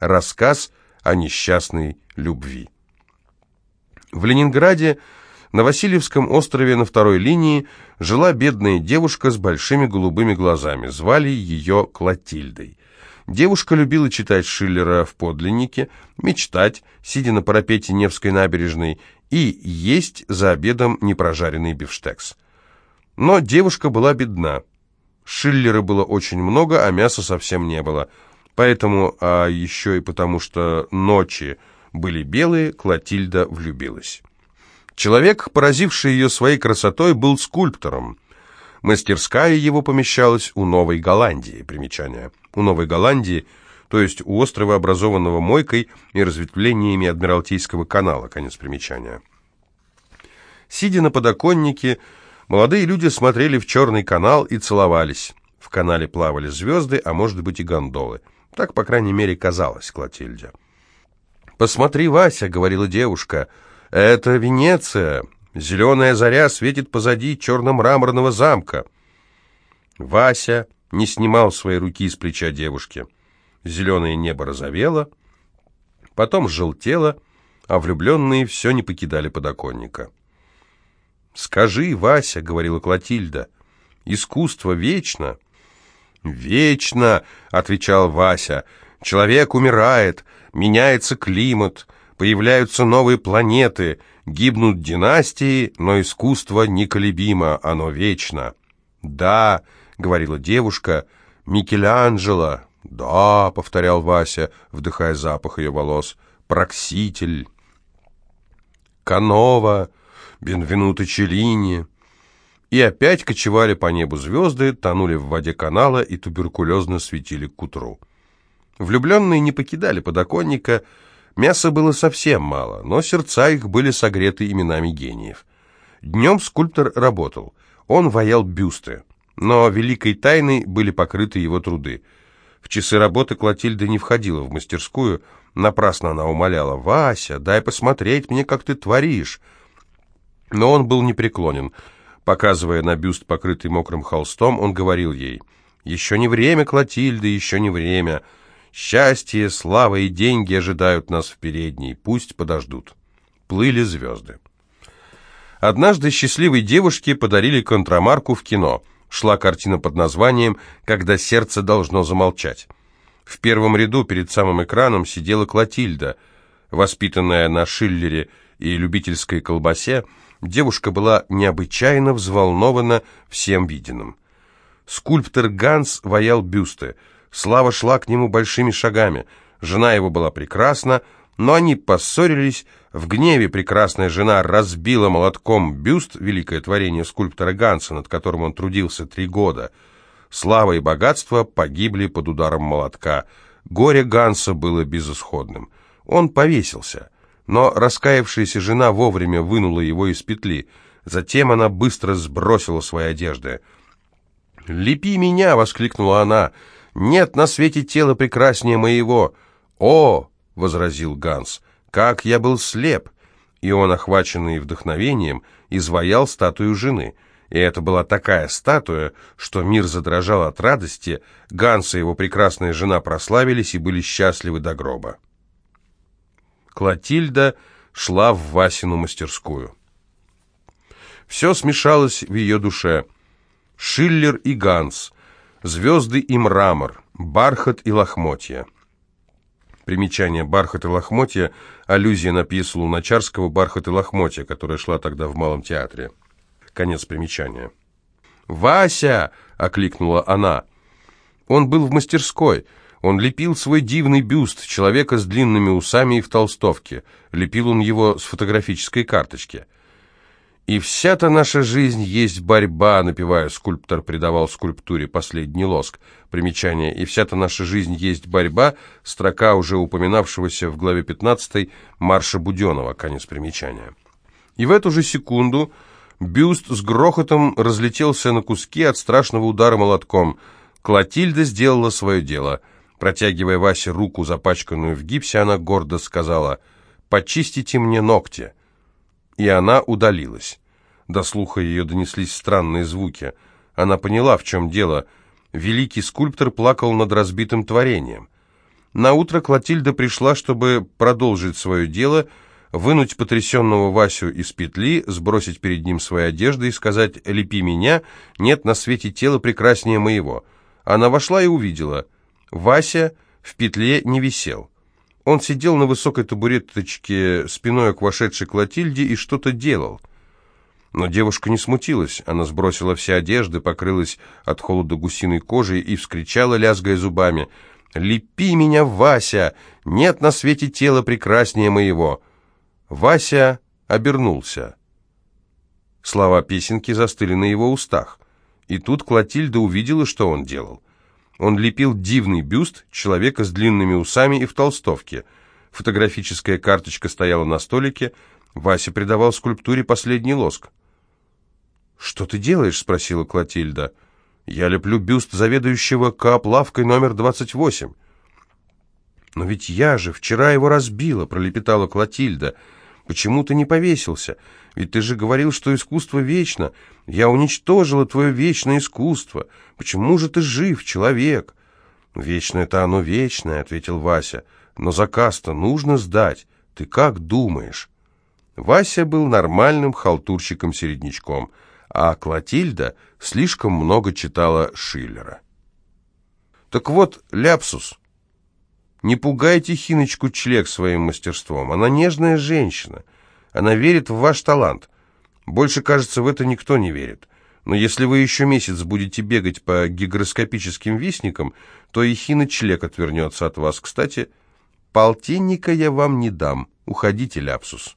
Рассказ о несчастной любви. В Ленинграде на Васильевском острове на второй линии жила бедная девушка с большими голубыми глазами. Звали ее Клотильдой. Девушка любила читать Шиллера в подлиннике, мечтать, сидя на парапете Невской набережной, и есть за обедом непрожаренный бифштекс. Но девушка была бедна. Шиллера было очень много, а мяса совсем не было. Поэтому, а еще и потому, что ночи были белые, Клотильда влюбилась. Человек, поразивший ее своей красотой, был скульптором. Мастерская его помещалась у Новой Голландии. Примечание. У Новой Голландии, то есть у острова, образованного мойкой и разветвлениями Адмиралтейского канала. Конец примечания. Сидя на подоконнике, молодые люди смотрели в черный канал и целовались. В канале плавали звезды, а может быть и гондолы. Так, по крайней мере, казалось Клотильде. «Посмотри, Вася», — говорила девушка, — «Это Венеция. Зеленая заря светит позади черно-мраморного замка». Вася не снимал свои руки с плеча девушки. Зеленое небо розовело, потом желтело, а влюбленные все не покидали подоконника. «Скажи, Вася», — говорила Клотильда, — «искусство вечно». «Вечно», — отвечал Вася, — «человек умирает, меняется климат, появляются новые планеты, гибнут династии, но искусство неколебимо, оно вечно. «Да», — говорила девушка, — «Микеланджело». «Да», — повторял Вася, вдыхая запах ее волос, — «Прокситель». «Канова», «Бенвенуто Челлини». И опять кочевали по небу звезды, тонули в воде канала и туберкулезно светили к утру. Влюбленные не покидали подоконника, — Мяса было совсем мало, но сердца их были согреты именами гениев. Днем скульптор работал. Он ваял бюсты, но великой тайной были покрыты его труды. В часы работы Клотильда не входила в мастерскую, напрасно она умоляла, «Вася, дай посмотреть мне, как ты творишь». Но он был непреклонен. Показывая на бюст, покрытый мокрым холстом, он говорил ей, «Еще не время, Клотильда, еще не время». Счастье, слава и деньги ожидают нас в передней, пусть подождут. Плыли звезды. Однажды счастливой девушке подарили контрамарку в кино. Шла картина под названием «Когда сердце должно замолчать». В первом ряду перед самым экраном сидела Клотильда. Воспитанная на Шиллере и любительской колбасе, девушка была необычайно взволнована всем виденным. Скульптор Ганс ваял бюсты – Слава шла к нему большими шагами. Жена его была прекрасна, но они поссорились. В гневе прекрасная жена разбила молотком бюст, великое творение скульптора Ганса, над которым он трудился три года. Слава и богатство погибли под ударом молотка. Горе Ганса было безысходным. Он повесился, но раскаявшаяся жена вовремя вынула его из петли. Затем она быстро сбросила свои одежды. «Лепи меня!» — воскликнула она — нет на свете тела прекраснее моего. О, возразил Ганс, как я был слеп. И он, охваченный вдохновением, изваял статую жены. И это была такая статуя, что мир задрожал от радости, Ганс и его прекрасная жена прославились и были счастливы до гроба. Клотильда шла в Васину мастерскую. Все смешалось в ее душе. Шиллер и Ганс, Звезды и мрамор, бархат и лохмотья. Примечание «Бархат и лохмотья» – аллюзия на пьесу Луначарского «Бархат и лохмотья», которая шла тогда в Малом театре. Конец примечания. «Вася!» – окликнула она. Он был в мастерской. Он лепил свой дивный бюст, человека с длинными усами и в толстовке. Лепил он его с фотографической карточки. «И вся-то наша жизнь есть борьба», — напевая, скульптор придавал скульптуре последний лоск. Примечание «И вся-то наша жизнь есть борьба» — строка, уже упоминавшегося в главе 15 Марша Буденова, конец примечания. И в эту же секунду бюст с грохотом разлетелся на куски от страшного удара молотком. Клотильда сделала свое дело. Протягивая Васе руку, запачканную в гипсе, она гордо сказала «Почистите мне ногти» и она удалилась. До слуха ее донеслись странные звуки. Она поняла, в чем дело. Великий скульптор плакал над разбитым творением. Наутро Клотильда пришла, чтобы продолжить свое дело, вынуть потрясенного Васю из петли, сбросить перед ним свои одежды и сказать «Лепи меня, нет на свете тела прекраснее моего». Она вошла и увидела. Вася в петле не висел. Он сидел на высокой табуреточке спиной к вошедшей Клотильде и что-то делал. Но девушка не смутилась. Она сбросила все одежды, покрылась от холода гусиной кожей и вскричала, лязгая зубами, «Лепи меня, Вася! Нет на свете тела прекраснее моего!» Вася обернулся. Слова песенки застыли на его устах. И тут Клотильда увидела, что он делал. Он лепил дивный бюст человека с длинными усами и в толстовке. Фотографическая карточка стояла на столике. Вася придавал скульптуре последний лоск. «Что ты делаешь?» — спросила Клотильда. «Я леплю бюст заведующего кооплавкой номер 28». «Но ведь я же вчера его разбила», — пролепетала Клотильда. «Почему ты не повесился? Ведь ты же говорил, что искусство вечно. Я уничтожила твое вечное искусство. Почему же ты жив, человек?» «Вечно это оно вечное», — ответил Вася. «Но заказ-то нужно сдать. Ты как думаешь?» Вася был нормальным халтурщиком-середнячком — а Клотильда слишком много читала Шиллера. Так вот, ляпсус. Не пугайте Хиночку Члек своим мастерством. Она нежная женщина. Она верит в ваш талант. Больше, кажется, в это никто не верит. Но если вы еще месяц будете бегать по гигроскопическим вестникам, то и Хина Члек отвернется от вас. Кстати, полтинника я вам не дам. Уходите, ляпсус.